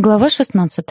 Глава 16.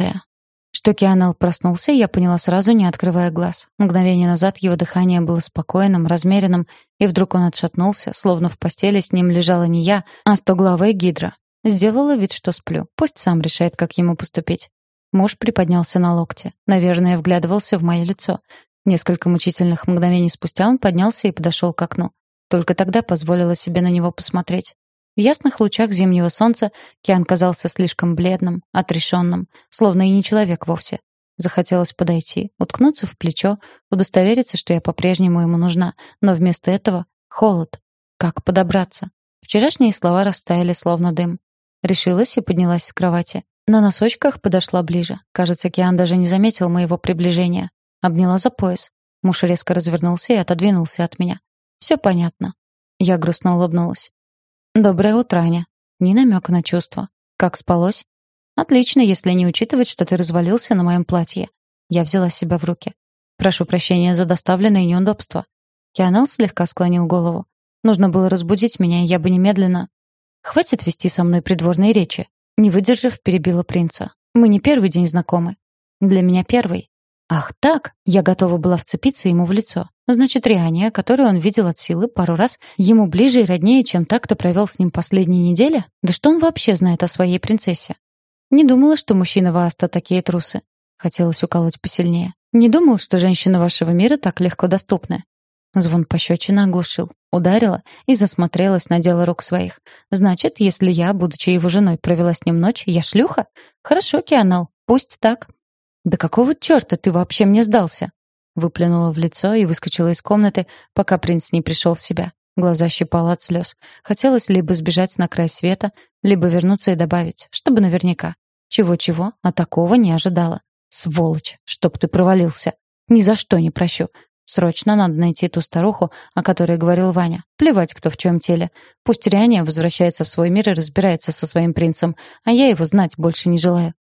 Что Кианел проснулся, я поняла сразу, не открывая глаз. Мгновение назад его дыхание было спокойным, размеренным, и вдруг он отшатнулся, словно в постели с ним лежала не я, а стоглавая гидра. Сделала вид, что сплю. Пусть сам решает, как ему поступить. Муж приподнялся на локте. Наверное, вглядывался в мое лицо. Несколько мучительных мгновений спустя он поднялся и подошел к окну. Только тогда позволила себе на него посмотреть. В ясных лучах зимнего солнца Киан казался слишком бледным, отрешенным, словно и не человек вовсе. Захотелось подойти, уткнуться в плечо, удостовериться, что я по-прежнему ему нужна, но вместо этого — холод. Как подобраться? Вчерашние слова растаяли, словно дым. Решилась и поднялась с кровати. На носочках подошла ближе. Кажется, Киан даже не заметил моего приближения. Обняла за пояс. Муж резко развернулся и отодвинулся от меня. Все понятно. Я грустно улыбнулась. «Доброе утро, Аня». Ни намека на чувства. «Как спалось?» «Отлично, если не учитывать, что ты развалился на моем платье». Я взяла себя в руки. «Прошу прощения за доставленные неудобства». Кианел слегка склонил голову. «Нужно было разбудить меня, я бы немедленно...» «Хватит вести со мной придворные речи». Не выдержав, перебила принца. «Мы не первый день знакомы». «Для меня первый». Ах так, я готова была вцепиться ему в лицо. Значит, Риания, которую он видел от силы пару раз, ему ближе и роднее, чем так, кто провел с ним последние недели? Да что он вообще знает о своей принцессе? Не думала, что мужчина Вааста такие трусы. Хотелось уколоть посильнее. Не думал, что женщины вашего мира так легко доступны. Звон пощечины оглушил. Ударила и засмотрелась на дело рук своих. Значит, если я, будучи его женой, провела с ним ночь, я шлюха? Хорошо, Кианал, пусть так. «Да какого чёрта ты вообще мне сдался?» Выплюнула в лицо и выскочила из комнаты, пока принц не пришел в себя. Глаза щипало от слез. Хотелось либо сбежать на край света, либо вернуться и добавить, чтобы наверняка. Чего-чего, а такого не ожидала. Сволочь, чтоб ты провалился. Ни за что не прощу. Срочно надо найти ту старуху, о которой говорил Ваня. Плевать, кто в чем теле. Пусть Риания возвращается в свой мир и разбирается со своим принцем, а я его знать больше не желаю.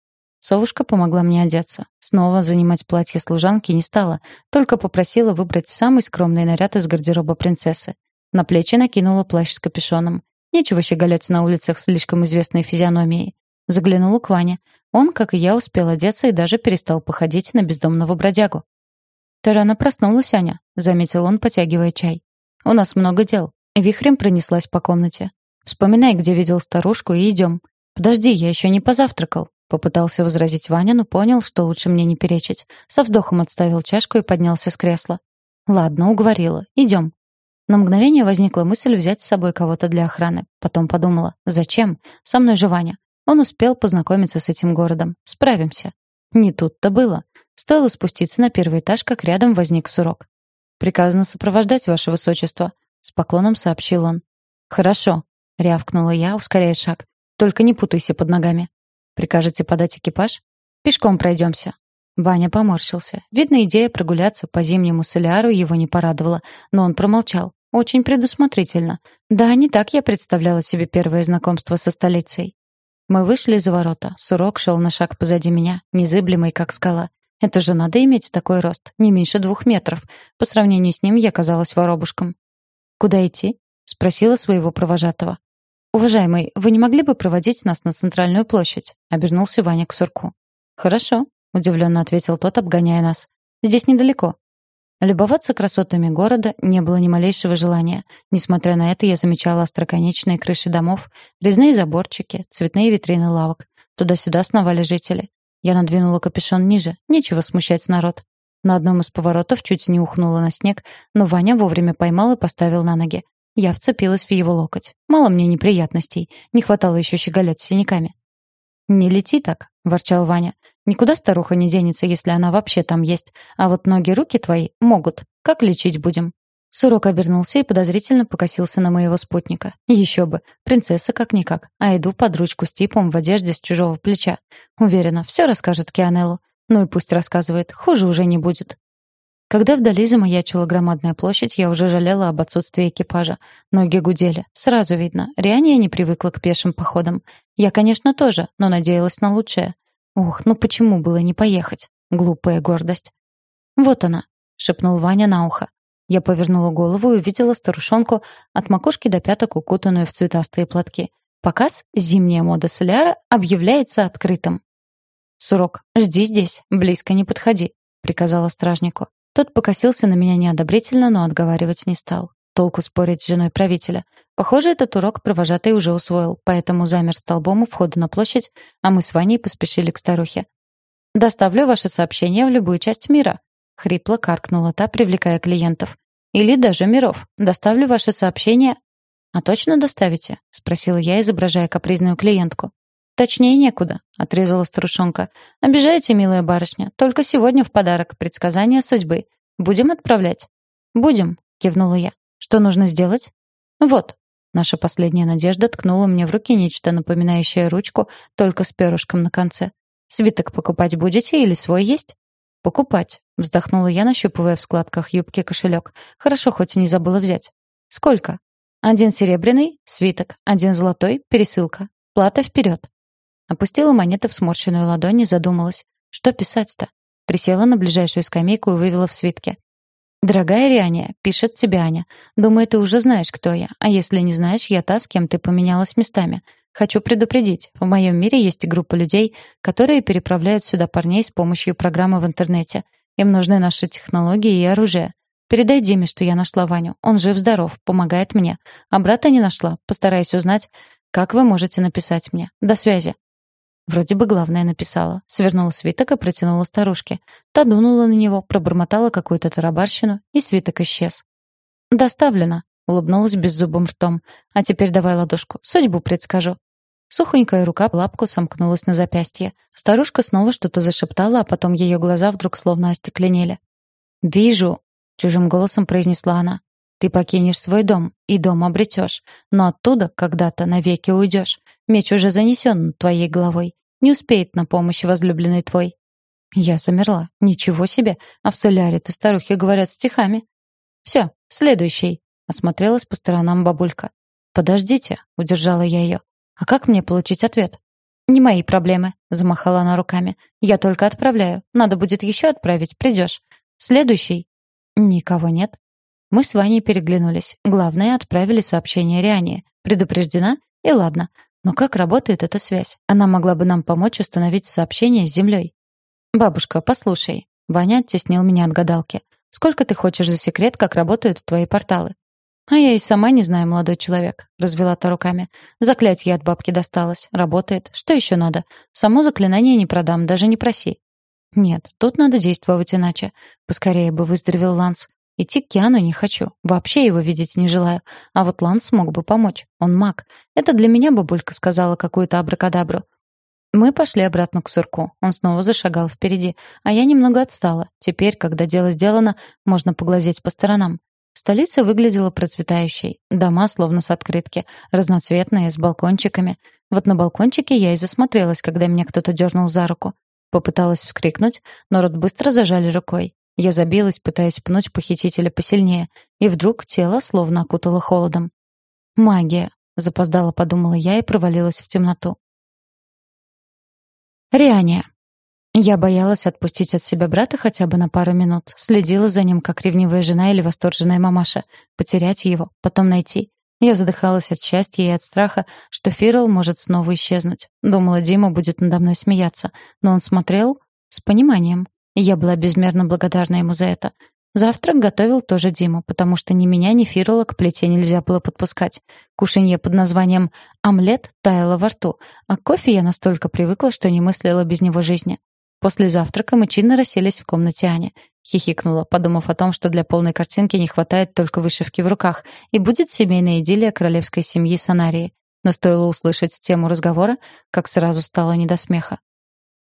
Совушка помогла мне одеться. Снова занимать платье служанки не стала, только попросила выбрать самый скромный наряд из гардероба принцессы. На плечи накинула плащ с капюшоном. Нечего щеголять на улицах слишком известной физиономией. Заглянула к Ване. Он, как и я, успел одеться и даже перестал походить на бездомного бродягу. «Ты рано проснулась, Аня», — заметил он, потягивая чай. «У нас много дел». Вихрем пронеслась по комнате. «Вспоминай, где видел старушку, и идем. Подожди, я еще не позавтракал». Попытался возразить Ваня, но понял, что лучше мне не перечить. Со вздохом отставил чашку и поднялся с кресла. «Ладно, уговорила. Идем». На мгновение возникла мысль взять с собой кого-то для охраны. Потом подумала, зачем? Со мной же Ваня. Он успел познакомиться с этим городом. Справимся. Не тут-то было. Стоило спуститься на первый этаж, как рядом возник сурок. «Приказано сопровождать, ваше высочество», — с поклоном сообщил он. «Хорошо», — рявкнула я, ускоряя шаг. «Только не путайся под ногами». Прикажете подать экипаж? Пешком пройдемся». Ваня поморщился. Видно, идея прогуляться по зимнему соляру его не порадовала, но он промолчал. Очень предусмотрительно. Да, не так я представляла себе первое знакомство со столицей. Мы вышли за ворота. Сурок шел на шаг позади меня, незыблемый, как скала. Это же надо иметь такой рост, не меньше двух метров. По сравнению с ним я казалась воробушком. «Куда идти?» — спросила своего провожатого. «Уважаемый, вы не могли бы проводить нас на центральную площадь?» — обернулся Ваня к Сурку. «Хорошо», — удивленно ответил тот, обгоняя нас. «Здесь недалеко». Любоваться красотами города не было ни малейшего желания. Несмотря на это, я замечала остроконечные крыши домов, резные заборчики, цветные витрины лавок. Туда-сюда сновали жители. Я надвинула капюшон ниже, нечего смущать народ. На одном из поворотов чуть не ухнула на снег, но Ваня вовремя поймал и поставил на ноги. Я вцепилась в его локоть. Мало мне неприятностей. Не хватало еще щеголять синяками. «Не лети так», — ворчал Ваня. «Никуда старуха не денется, если она вообще там есть. А вот ноги-руки твои могут. Как лечить будем?» Сурок обернулся и подозрительно покосился на моего спутника. Еще бы, принцесса как-никак, а иду под ручку с типом в одежде с чужого плеча. Уверена, все расскажет Кианеллу. Ну и пусть рассказывает, хуже уже не будет. Когда вдали замаячила громадная площадь, я уже жалела об отсутствии экипажа. Ноги гудели. Сразу видно. Риания не привыкла к пешим походам. Я, конечно, тоже, но надеялась на лучшее. Ух, ну почему было не поехать? Глупая гордость. «Вот она», — шепнул Ваня на ухо. Я повернула голову и увидела старушонку от макушки до пяток, укутанную в цветастые платки. Показ «Зимняя мода соляра» объявляется открытым. «Сурок, жди здесь, близко не подходи», — приказала стражнику. Тот покосился на меня неодобрительно, но отговаривать не стал. Толку спорить с женой правителя. Похоже, этот урок провожатый уже усвоил, поэтому замер столбом у входа на площадь, а мы с Ваней поспешили к старухе. «Доставлю ваше сообщение в любую часть мира», — хрипло каркнула та, привлекая клиентов. «Или даже миров. Доставлю ваше сообщение...» «А точно доставите?» — спросила я, изображая капризную клиентку. «Точнее некуда», — отрезала старушонка. «Обижаете, милая барышня. Только сегодня в подарок предсказание судьбы. Будем отправлять?» «Будем», — кивнула я. «Что нужно сделать?» «Вот». Наша последняя надежда ткнула мне в руки нечто напоминающее ручку, только с перышком на конце. «Свиток покупать будете или свой есть?» «Покупать», — вздохнула я, нащупывая в складках юбки кошелек. «Хорошо, хоть не забыла взять». «Сколько?» «Один серебряный, свиток, один золотой, пересылка. Плата вперед». Опустила монеты в сморщенную ладонь и задумалась. Что писать-то? Присела на ближайшую скамейку и вывела в свитке. «Дорогая Рианя, пишет тебе Аня. Думаю, ты уже знаешь, кто я. А если не знаешь, я та, с кем ты поменялась местами. Хочу предупредить, в моем мире есть группа людей, которые переправляют сюда парней с помощью программы в интернете. Им нужны наши технологии и оружие. Передай Диме, что я нашла Ваню. Он жив-здоров, помогает мне. А брата не нашла. Постараюсь узнать, как вы можете написать мне. До связи. Вроде бы главное написала. Свернула свиток и протянула старушке. Та дунула на него, пробормотала какую-то тарабарщину, и свиток исчез. «Доставлено», — улыбнулась беззубым ртом. «А теперь давай ладошку, судьбу предскажу». Сухонькая рука лапку сомкнулась на запястье. Старушка снова что-то зашептала, а потом ее глаза вдруг словно остекленели. «Вижу», — чужим голосом произнесла она. «Ты покинешь свой дом, и дом обретешь, но оттуда когда-то навеки уйдешь. Меч уже занесен твоей головой. Не успеет на помощь возлюбленный твой». Я замерла. Ничего себе. А в соляре-то старухи говорят стихами. «Все, следующий», — осмотрелась по сторонам бабулька. «Подождите», — удержала я ее. «А как мне получить ответ?» «Не мои проблемы», — замахала она руками. «Я только отправляю. Надо будет еще отправить, придешь. Следующий». «Никого нет». Мы с Ваней переглянулись. Главное, отправили сообщение Риане. Предупреждена? И ладно. Но как работает эта связь? Она могла бы нам помочь установить сообщение с Землей. «Бабушка, послушай». Ваня оттеснил меня от гадалки. «Сколько ты хочешь за секрет, как работают твои порталы?» «А я и сама не знаю, молодой человек», — развела та руками. «Заклятье от бабки досталось. Работает. Что еще надо? Само заклинание не продам, даже не проси». «Нет, тут надо действовать иначе. Поскорее бы выздоровел Ланс. Идти к Киану не хочу. Вообще его видеть не желаю. А вот Ланс мог бы помочь. Он маг. Это для меня бабулька сказала какую-то абракадабру. Мы пошли обратно к Сурку. Он снова зашагал впереди, а я немного отстала. Теперь, когда дело сделано, можно поглазеть по сторонам. Столица выглядела процветающей. Дома словно с открытки, разноцветные, с балкончиками. Вот на балкончике я и засмотрелась, когда меня кто-то дернул за руку. Попыталась вскрикнуть, но рот быстро зажали рукой. Я забилась, пытаясь пнуть похитителя посильнее, и вдруг тело словно окутало холодом. «Магия», — запоздало подумала я и провалилась в темноту. Риания. Я боялась отпустить от себя брата хотя бы на пару минут. Следила за ним, как ревнивая жена или восторженная мамаша. Потерять его, потом найти. Я задыхалась от счастья и от страха, что Фирл может снова исчезнуть. Думала, Дима будет надо мной смеяться, но он смотрел с пониманием я была безмерно благодарна ему за это. Завтрак готовил тоже Дима, потому что ни меня, ни Фирола к плите нельзя было подпускать. Кушанье под названием «омлет» таяло во рту, а кофе я настолько привыкла, что не мыслила без него жизни. После завтрака мы чинно расселись в комнате Ани. Хихикнула, подумав о том, что для полной картинки не хватает только вышивки в руках, и будет семейная идиллия королевской семьи Санарии. Но стоило услышать тему разговора, как сразу стало не до смеха.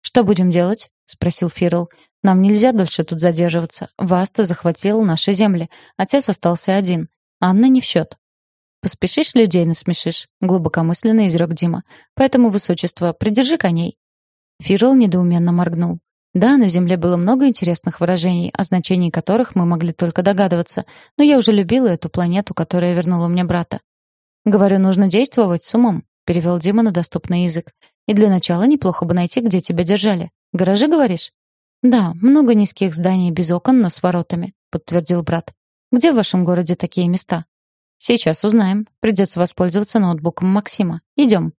«Что будем делать?» — спросил Фирл. Нам нельзя дольше тут задерживаться. Васта захватил наши земли. Отец остался один. Анна не в счет. «Поспешишь, людей насмешишь», — глубокомысленно изрек Дима. «Поэтому, высочество, придержи коней». Фирл недоуменно моргнул. Да, на Земле было много интересных выражений, о значении которых мы могли только догадываться, но я уже любила эту планету, которая вернула мне брата. «Говорю, нужно действовать с умом», — перевел Дима на доступный язык. «И для начала неплохо бы найти, где тебя держали. Гаражи, говоришь?» «Да, много низких зданий без окон, но с воротами», — подтвердил брат. «Где в вашем городе такие места?» «Сейчас узнаем. Придется воспользоваться ноутбуком Максима. Идем».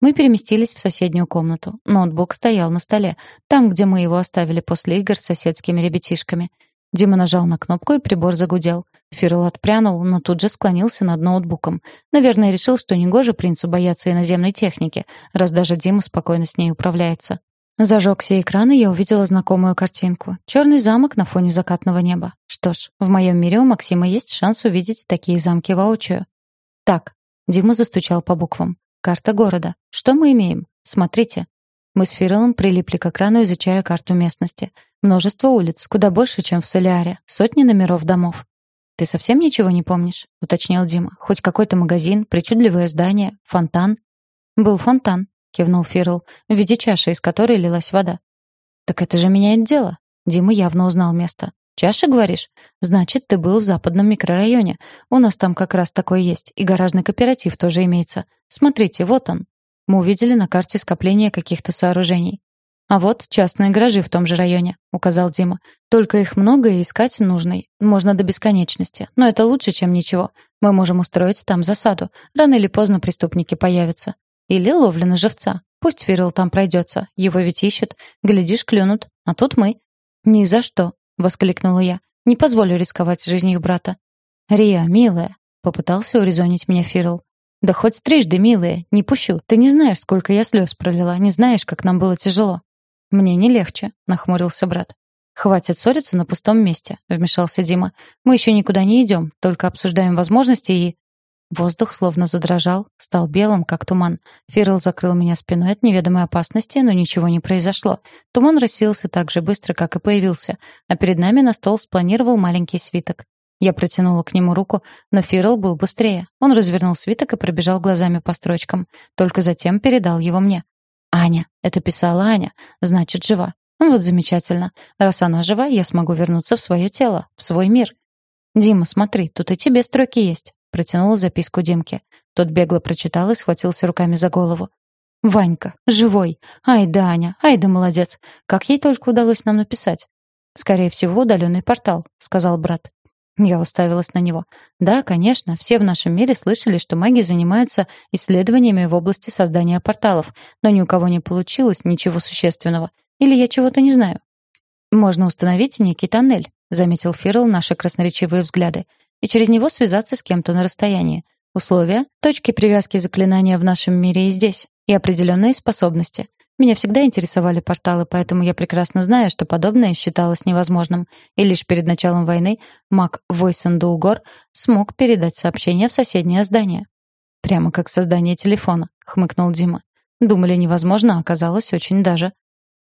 Мы переместились в соседнюю комнату. Ноутбук стоял на столе, там, где мы его оставили после игр с соседскими ребятишками. Дима нажал на кнопку, и прибор загудел. Фирл отпрянул, но тут же склонился над ноутбуком. Наверное, решил, что негоже принцу бояться иноземной техники, раз даже Дима спокойно с ней управляется. Зажегся экран, и я увидела знакомую картинку. Черный замок на фоне закатного неба. Что ж, в моем мире у Максима есть шанс увидеть такие замки воочию. Так, Дима застучал по буквам. Карта города. Что мы имеем? Смотрите. Мы с Фирелом прилипли к экрану, изучая карту местности. Множество улиц, куда больше, чем в Соляре. Сотни номеров домов. «Ты совсем ничего не помнишь?» — уточнил Дима. «Хоть какой-то магазин, причудливое здание, фонтан?» «Был фонтан», — кивнул Фирл, в виде чаши, из которой лилась вода. «Так это же меняет дело». Дима явно узнал место. «Чаша, говоришь? Значит, ты был в западном микрорайоне. У нас там как раз такой есть. И гаражный кооператив тоже имеется. Смотрите, вот он». Мы увидели на карте скопление каких-то сооружений. «А вот частные гаражи в том же районе», — указал Дима. «Только их много и искать нужный. Можно до бесконечности. Но это лучше, чем ничего. Мы можем устроить там засаду. Рано или поздно преступники появятся. Или ловля на живца. Пусть Фирл там пройдется. Его ведь ищут. Глядишь, клюнут. А тут мы». «Ни за что», — воскликнула я. «Не позволю рисковать жизнью брата». «Рия, милая», — попытался урезонить меня Фирл. «Да хоть трижды, милая, не пущу. Ты не знаешь, сколько я слез пролила, не знаешь, как нам было тяжело». «Мне не легче», — нахмурился брат. «Хватит ссориться на пустом месте», — вмешался Дима. «Мы еще никуда не идем, только обсуждаем возможности и...» Воздух словно задрожал, стал белым, как туман. Фирл закрыл меня спиной от неведомой опасности, но ничего не произошло. Туман рассеялся так же быстро, как и появился, а перед нами на стол спланировал маленький свиток. Я протянула к нему руку, но Фирл был быстрее. Он развернул свиток и пробежал глазами по строчкам. Только затем передал его мне. «Аня. Это писала Аня. Значит, жива. Вот замечательно. Раз она жива, я смогу вернуться в свое тело, в свой мир. Дима, смотри, тут и тебе строки есть протянула записку Димке. Тот бегло прочитал и схватился руками за голову. «Ванька, живой! Ай да, Аня, ай да молодец! Как ей только удалось нам написать!» «Скорее всего, удаленный портал», — сказал брат. Я уставилась на него. Да, конечно, все в нашем мире слышали, что маги занимаются исследованиями в области создания порталов, но ни у кого не получилось ничего существенного. Или я чего-то не знаю. «Можно установить некий тоннель», — заметил Фирл наши красноречивые взгляды и через него связаться с кем-то на расстоянии. Условия — точки привязки заклинания в нашем мире и здесь, и определенные способности. Меня всегда интересовали порталы, поэтому я прекрасно знаю, что подобное считалось невозможным. И лишь перед началом войны маг Войсендуугор смог передать сообщение в соседнее здание. «Прямо как создание телефона», — хмыкнул Дима. «Думали невозможно, а оказалось очень даже».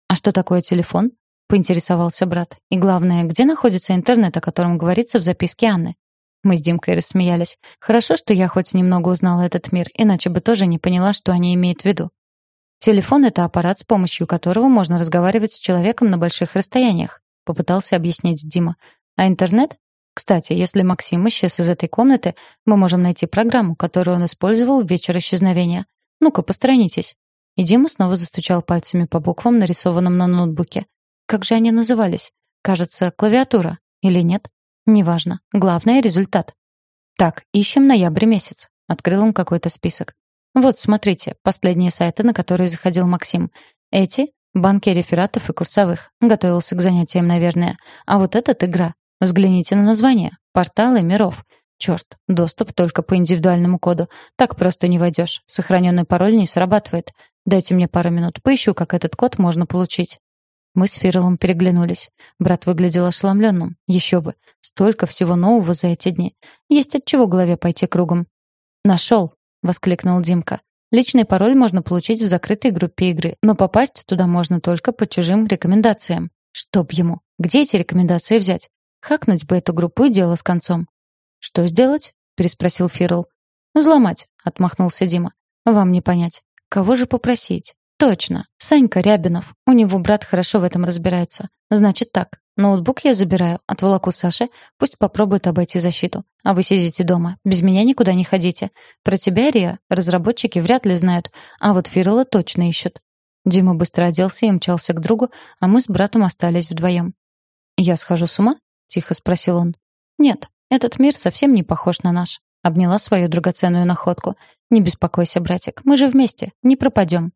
«А что такое телефон?» — поинтересовался брат. «И главное, где находится интернет, о котором говорится в записке Анны?» Мы с Димкой рассмеялись. Хорошо, что я хоть немного узнала этот мир, иначе бы тоже не поняла, что они имеют в виду. Телефон — это аппарат, с помощью которого можно разговаривать с человеком на больших расстояниях, попытался объяснить Дима. А интернет? Кстати, если Максим исчез из этой комнаты, мы можем найти программу, которую он использовал в вечер исчезновения. Ну-ка, посторонитесь. И Дима снова застучал пальцами по буквам, нарисованным на ноутбуке. Как же они назывались? Кажется, клавиатура. Или нет? Неважно. Главное — результат. Так, ищем ноябрь месяц. Открыл он какой-то список. Вот, смотрите, последние сайты, на которые заходил Максим. Эти — банки рефератов и курсовых. Готовился к занятиям, наверное. А вот этот — игра. Взгляните на название. Порталы миров. Черт, доступ только по индивидуальному коду. Так просто не войдешь. Сохраненный пароль не срабатывает. Дайте мне пару минут, поищу, как этот код можно получить. Мы с Фирелом переглянулись. Брат выглядел ошеломленным. Еще бы. Столько всего нового за эти дни. Есть от чего голове пойти кругом. «Нашел!» — воскликнул Димка. «Личный пароль можно получить в закрытой группе игры, но попасть туда можно только по чужим рекомендациям. Чтоб ему. Где эти рекомендации взять? Хакнуть бы эту группу и дело с концом». «Что сделать?» — переспросил Фирл. «Взломать», — отмахнулся Дима. «Вам не понять. Кого же попросить? Точно. Санька Рябинов. У него брат хорошо в этом разбирается. Значит так. Ноутбук я забираю, отволоку Саше, пусть попробует обойти защиту. А вы сидите дома, без меня никуда не ходите. Про тебя, Рия, разработчики вряд ли знают, а вот Фирла точно ищут. Дима быстро оделся и мчался к другу, а мы с братом остались вдвоем. «Я схожу с ума?» — тихо спросил он. «Нет, этот мир совсем не похож на наш. Обняла свою драгоценную находку. «Не беспокойся, братик, мы же вместе, не пропадем».